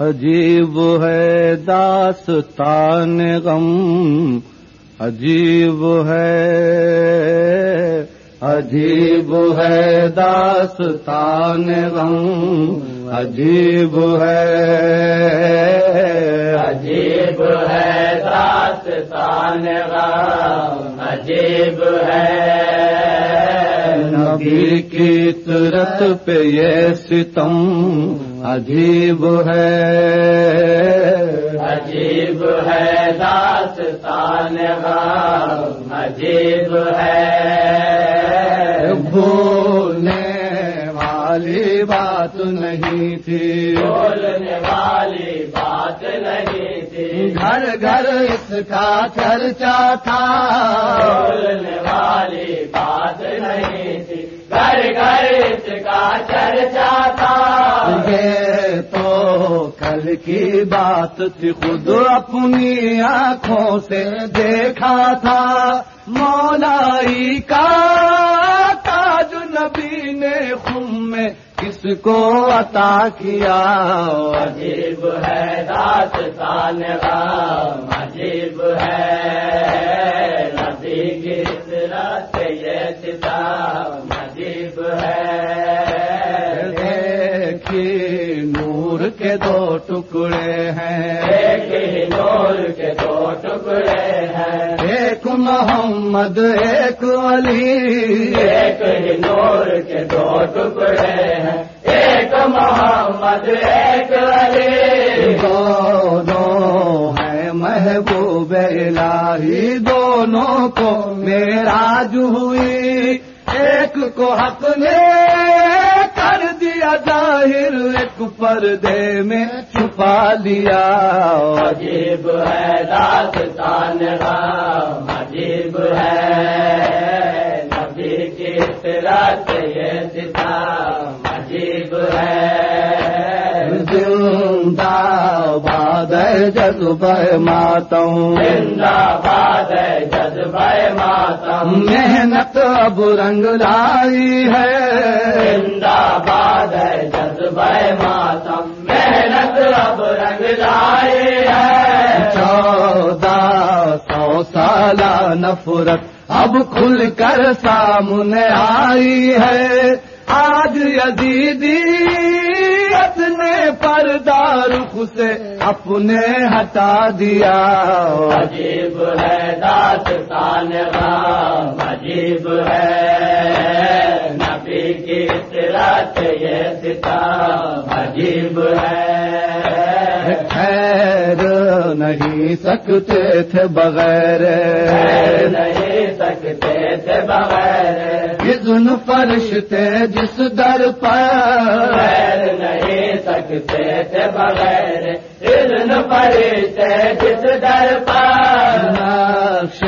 عجیب ہے داستان غم، عجیب ہے عجیب ہے داستان غم، عجیب ہے عجیب ہے داستان غم، عجیب ہے۔ نبی کی طرت پہ یہ ستم عجیب ہے عجیب ہے داستان غم عجیب ہے بھولنے والی بات نہیں تھی بولنے والی بات نہیں تھی گھر گھر اس کا چرچا تھا بولنے والی بات نہیں تھی گھر گھر اس کا چرچا تھا۔ یہ تو کل کی بات تھی خود اپنی آنکھوں سے دیکھا تھا۔ مولائی کا تاج نبی نے خم میں کس کو عطا کیا؟ عجیب ہے داستان غم عجیب ہے نبی کی سرت یہ ستم عجیب ہے۔ دیکھی نور کے دو ٹکڑے ہیں۔ نور کے دو ٹکڑے ہیں۔ ایک محمد ایک علی۔ ایک ہی نور کے دو ٹکڑے ہیں۔ ایک محمد ایک علی۔ دونوں ہے محبوب الہی۔ دونوں کو میراج ہوئی۔ ایک کو حق نے کر دیا ظاہر، ایک پردے میں چھپا لیا۔ عجیب ہے داستان غم عجیب ہے نبی کی رات یہ ستم جذبہ ماتم۔ زندہ باد ہے جذبہ ماتم۔ محنت اب رنگ لائی ہے۔ زندہ باد ہے جذبہ ماتم۔ محنت اب رنگ لائی ہے۔ چودہ سو سالہ نفرت اب کھل کر سامنے آئی ہے۔ آج یزیدیت نے پردار سے اپنے ہٹا دیا۔ عجیب ہے داستان غم عجیب ہے۔ نبی کی سرت یہ ستم عجیب ہے۔ خیر نہیں سکتے تھے بغیر۔ نہیں سکتے تھے بغیر۔ اذن فرشتے جس در پر۔ نہیں سکتے تھے بغیر اذن فرشتے جس در پر۔ نقش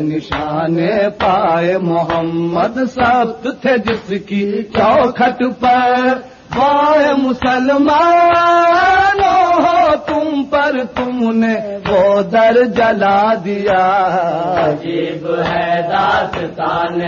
نشانے پائے محمد سبت تھے جس کی چوکھٹ پر۔ بائے مسلمانوں ہو تم پر تم نے وہ در جلا دیا۔ عجیب ہے داستان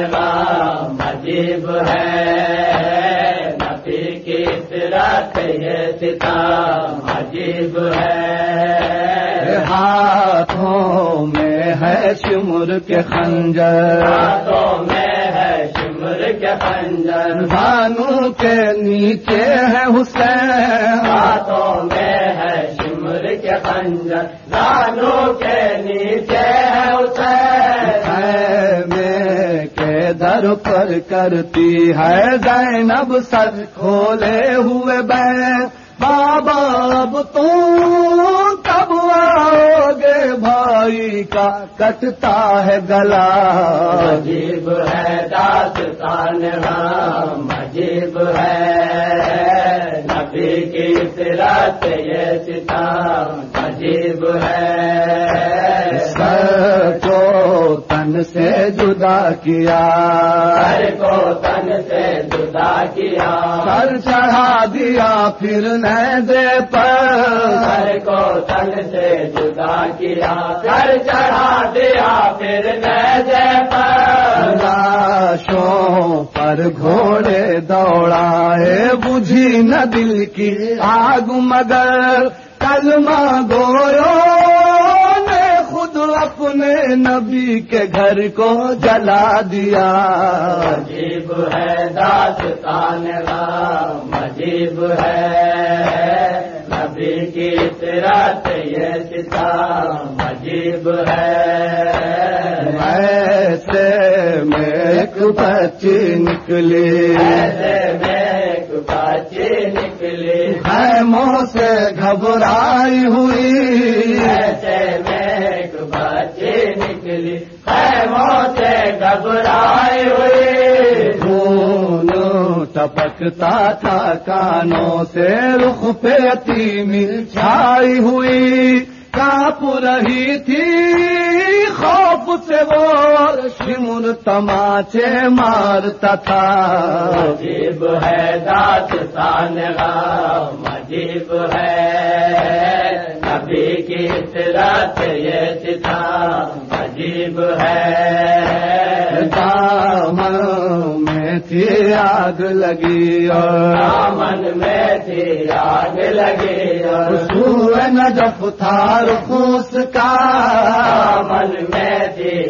غم عجیب ہے نبی کی سرت یہ ستم عجیب ہے۔ ہاتھوں میں ہے شمر کے خنجر۔ ہاتھوں میں ہے شمر کے خنجر۔ بانو کے نیچے ہے حسین۔ ہاتھوں میں ہے شمر کے خنجر۔ دانوں کے نیچے ہے حسین۔ کے در پر کرتی ہے، زینب سر کھولے ہوئے بین بابا، اب تم کب آؤ گے بھائی کا کٹتا ہے گلا۔ عجیب ہے داستان غم عجیب ہے۔ نبی کی سرت یہ ستم عجیب ہے۔ تن سے جدا کیا۔ ہر کو تن سے جدا کیا۔ سر چڑھا دیا پھر نئے دے پر۔ سر کو تن سے جدا کیا۔ سر چڑھا دیا پھر نئے پر۔ لاشوں پر گھوڑے دوڑائے بجھی نہ دل کی آگ مگر کلمہ گورو اپنے نبی کے گھر کو جلا دیا۔ عجیب ہے داستان رام عجیب ہے نبی کی سرات یہ ستام عجیب ہے۔ ایسے میں ایک بچی نکلی۔ ایسے میں ایک بچی نکلی۔ خیموں سے گھبرائی ہوئی۔ ایسے میں نکلی خیموں سے گھبرائی ہوئی خون ٹپکتا تھا کانوں سے رخ پہ تیمی چھائی ہوئی۔ کاپ رہی تھی خوف سے وہ شمر تماچے مارتا تھا۔ عجیب ہے داستان غام عجیب ہے۔ نبی کی اطلاعات یہ ستام عجیب ہے۔ دامن میں تھی آگ لگی اور دامن میں تھی آگ لگی اور سوئے نجف تھا رخوس کا۔ دامن میں تھی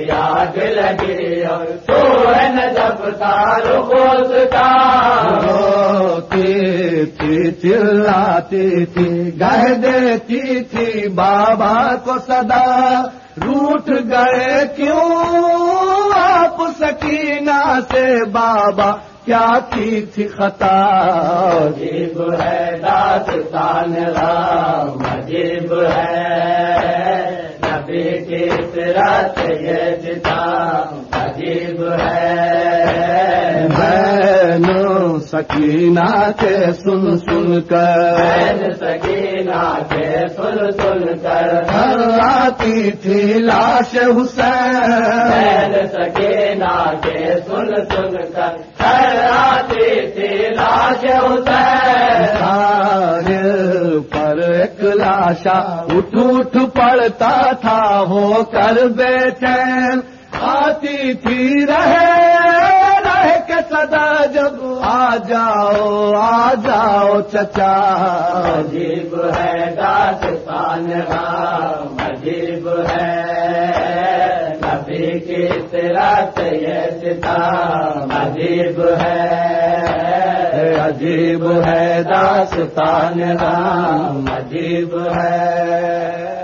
آگ لگی اور سوہن جب تارو کوس کا تھی چلاتی تھی گہ دیتی تھی بابا کو صدا روٹ گئے کیوں آپ سکینہ سے بابا کیا کی تھی خطا؟ عجیب ہے داستان رام عجیب ہے۔ نبی کی یہ عجیب ہے؟ بہنوں سکینہ کے سن سن کر۔ بہن سکینہ کے سن سن کر۔ آتی تھی لاش حسین۔ بہن سکینہ کے سن سن کر۔ گھر آتی تھی لاش حسین۔ پر ایک لاشا اٹھ اٹھ پڑتا تھا ہو کر بے چین۔ آتی تھی رہے رہ کے صدا جب آ جاؤ آ جاؤ چچا۔ عجیب ہے داستان رام عجیب ہے نبی کی رات یہ عجیب ہے عجیب ہے داستان رام عجیب ہے۔